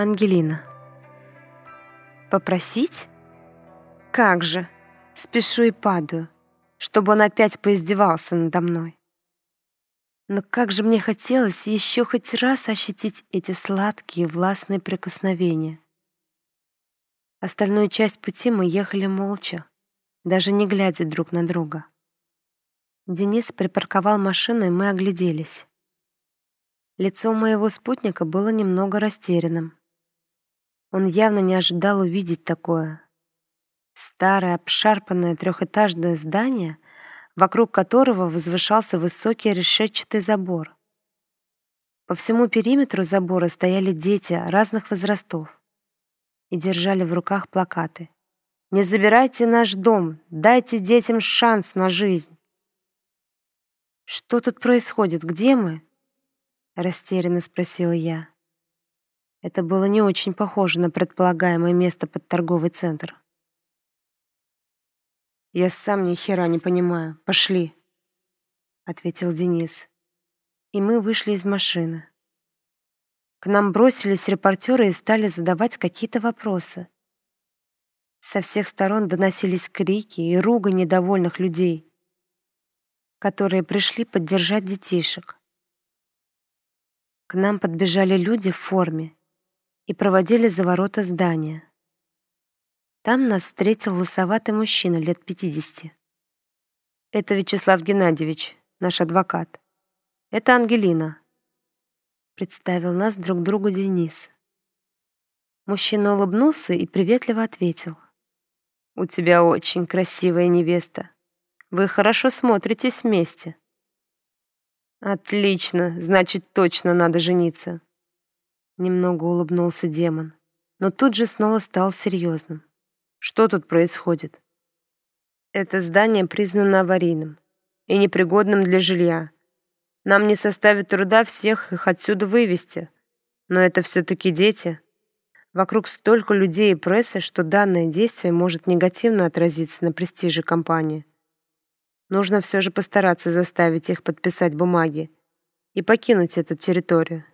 Ангелина. Попросить? Как же? Спешу и падаю, чтобы он опять поиздевался надо мной. Но как же мне хотелось еще хоть раз ощутить эти сладкие властные прикосновения. Остальную часть пути мы ехали молча, даже не глядя друг на друга. Денис припарковал машину, и мы огляделись. Лицо моего спутника было немного растерянным. Он явно не ожидал увидеть такое. Старое, обшарпанное трехэтажное здание, вокруг которого возвышался высокий решетчатый забор. По всему периметру забора стояли дети разных возрастов и держали в руках плакаты. «Не забирайте наш дом, дайте детям шанс на жизнь». «Что тут происходит? Где мы?» — растерянно спросила я. Это было не очень похоже на предполагаемое место под торговый центр. «Я сам ни хера не понимаю. Пошли», — ответил Денис. И мы вышли из машины. К нам бросились репортеры и стали задавать какие-то вопросы. Со всех сторон доносились крики и ругань недовольных людей, которые пришли поддержать детишек. К нам подбежали люди в форме и проводили за ворота здания. Там нас встретил лысоватый мужчина лет пятидесяти. «Это Вячеслав Геннадьевич, наш адвокат. Это Ангелина», — представил нас друг другу Денис. Мужчина улыбнулся и приветливо ответил. «У тебя очень красивая невеста. Вы хорошо смотритесь вместе». «Отлично, значит, точно надо жениться», Немного улыбнулся демон, но тут же снова стал серьезным. Что тут происходит? Это здание признано аварийным и непригодным для жилья. Нам не составит труда всех их отсюда вывести. Но это все-таки дети. Вокруг столько людей и прессы, что данное действие может негативно отразиться на престиже компании. Нужно все же постараться заставить их подписать бумаги и покинуть эту территорию.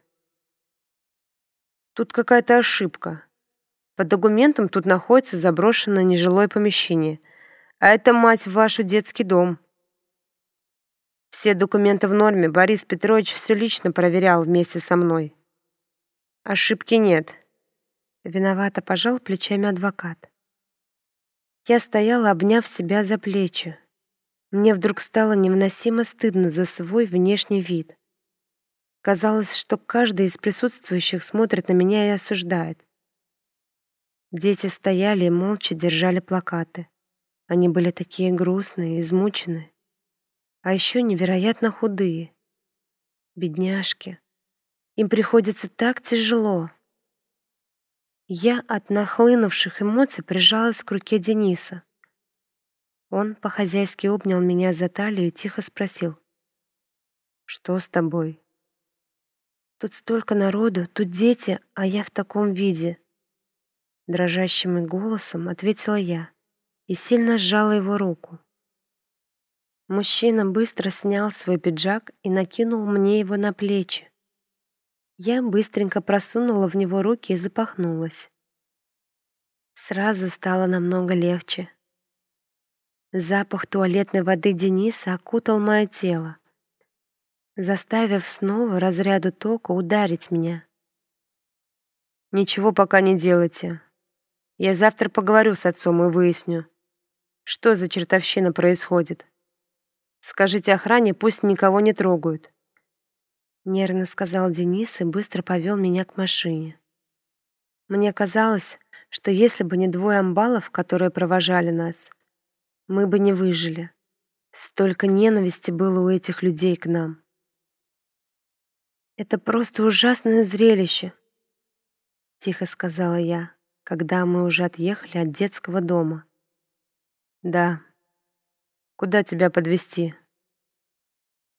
Тут какая-то ошибка. По документам тут находится заброшенное нежилое помещение. А это, мать вашу, детский дом. Все документы в норме. Борис Петрович все лично проверял вместе со мной. Ошибки нет. Виновато пожал плечами адвокат. Я стояла, обняв себя за плечи. Мне вдруг стало невыносимо стыдно за свой внешний вид. Казалось, что каждый из присутствующих смотрит на меня и осуждает. Дети стояли и молча держали плакаты. Они были такие грустные, измученные, а еще невероятно худые. Бедняжки. Им приходится так тяжело. Я от нахлынувших эмоций прижалась к руке Дениса. Он по-хозяйски обнял меня за талию и тихо спросил. «Что с тобой?» Тут столько народу, тут дети, а я в таком виде. Дрожащим голосом ответила я и сильно сжала его руку. Мужчина быстро снял свой пиджак и накинул мне его на плечи. Я быстренько просунула в него руки и запахнулась. Сразу стало намного легче. Запах туалетной воды Дениса окутал мое тело заставив снова разряду тока ударить меня. «Ничего пока не делайте. Я завтра поговорю с отцом и выясню, что за чертовщина происходит. Скажите охране, пусть никого не трогают». Нервно сказал Денис и быстро повел меня к машине. Мне казалось, что если бы не двое амбалов, которые провожали нас, мы бы не выжили. Столько ненависти было у этих людей к нам. «Это просто ужасное зрелище», — тихо сказала я, когда мы уже отъехали от детского дома. «Да. Куда тебя подвести?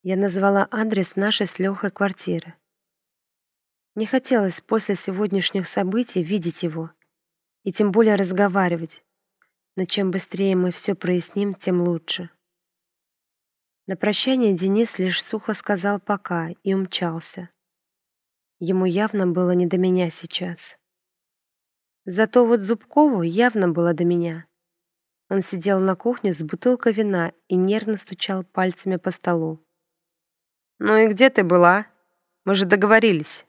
Я назвала адрес нашей с Лёхой квартиры. Не хотелось после сегодняшних событий видеть его и тем более разговаривать, но чем быстрее мы все проясним, тем лучше. На прощание Денис лишь сухо сказал «пока» и умчался. Ему явно было не до меня сейчас. Зато вот Зубкову явно было до меня. Он сидел на кухне с бутылкой вина и нервно стучал пальцами по столу. «Ну и где ты была? Мы же договорились».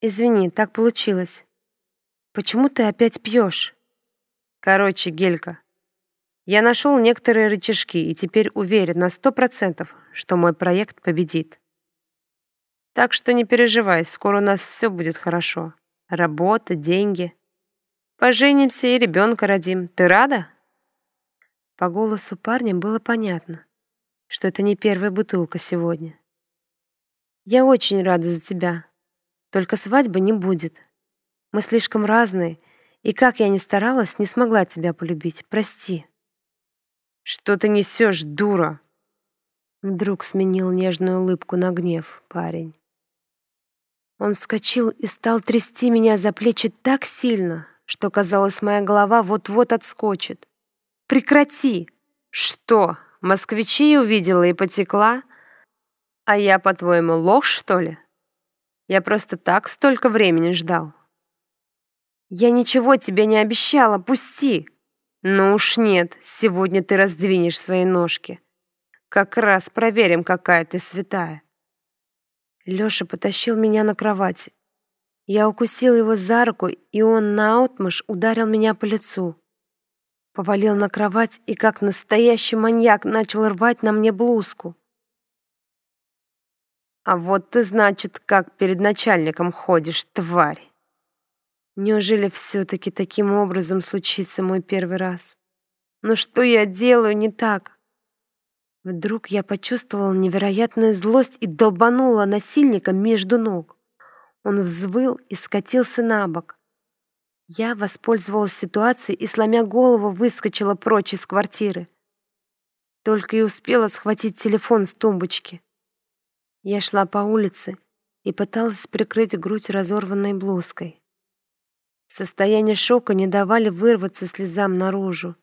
«Извини, так получилось. Почему ты опять пьешь?» «Короче, Гелька, я нашел некоторые рычажки и теперь уверен на сто процентов, что мой проект победит. Так что не переживай, скоро у нас все будет хорошо. Работа, деньги. Поженимся и ребенка родим. Ты рада?» По голосу парня было понятно, что это не первая бутылка сегодня. «Я очень рада за тебя. Только свадьбы не будет. Мы слишком разные, и как я ни старалась, не смогла тебя полюбить. Прости». «Что ты несешь, дура?» Вдруг сменил нежную улыбку на гнев парень. Он вскочил и стал трясти меня за плечи так сильно, что, казалось, моя голова вот-вот отскочит. «Прекрати!» «Что, москвичей увидела и потекла? А я, по-твоему, ложь, что ли? Я просто так столько времени ждал». «Я ничего тебе не обещала, пусти!» «Ну уж нет, сегодня ты раздвинешь свои ножки. Как раз проверим, какая ты святая». Лёша потащил меня на кровать. Я укусил его за руку, и он наотмашь ударил меня по лицу. Повалил на кровать и, как настоящий маньяк, начал рвать на мне блузку. «А вот ты, значит, как перед начальником ходишь, тварь!» Неужели все-таки таким образом случится мой первый раз? Но что я делаю не так? Вдруг я почувствовала невероятную злость и долбанула насильника между ног. Он взвыл и скатился на бок. Я воспользовалась ситуацией и, сломя голову, выскочила прочь из квартиры. Только и успела схватить телефон с тумбочки. Я шла по улице и пыталась прикрыть грудь разорванной блузкой. Состояние шока не давали вырваться слезам наружу.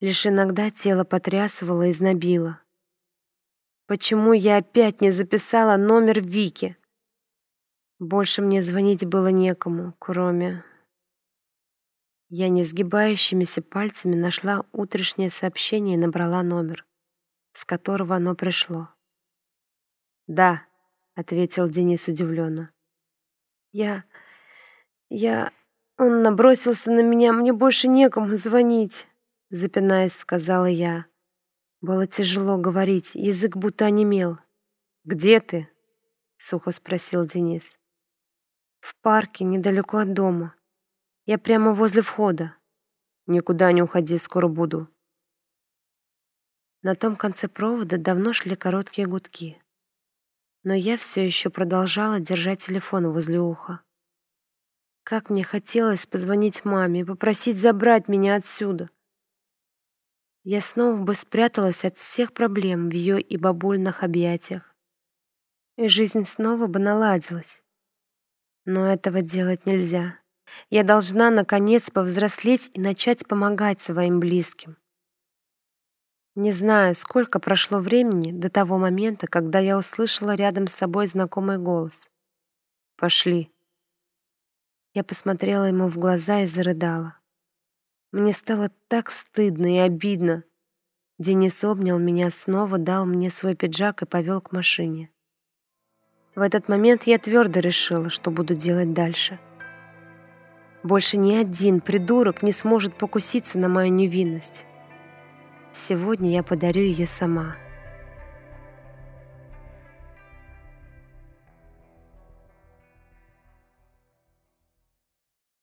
Лишь иногда тело потрясывало и знобило. Почему я опять не записала номер Вики? Больше мне звонить было некому, кроме... Я несгибающимися пальцами нашла утреннее сообщение и набрала номер, с которого оно пришло. «Да», — ответил Денис удивленно. «Я... я... Он набросился на меня, мне больше некому звонить» запинаясь, сказала я. Было тяжело говорить, язык будто онемел. «Где ты?» — сухо спросил Денис. «В парке, недалеко от дома. Я прямо возле входа. Никуда не уходи, скоро буду». На том конце провода давно шли короткие гудки. Но я все еще продолжала держать телефон возле уха. Как мне хотелось позвонить маме и попросить забрать меня отсюда я снова бы спряталась от всех проблем в ее и бабульных объятиях. И жизнь снова бы наладилась. Но этого делать нельзя. Я должна, наконец, повзрослеть и начать помогать своим близким. Не знаю, сколько прошло времени до того момента, когда я услышала рядом с собой знакомый голос. «Пошли». Я посмотрела ему в глаза и зарыдала. Мне стало так стыдно и обидно. Денис обнял меня снова, дал мне свой пиджак и повел к машине. В этот момент я твердо решила, что буду делать дальше. Больше ни один придурок не сможет покуситься на мою невинность. Сегодня я подарю ее сама.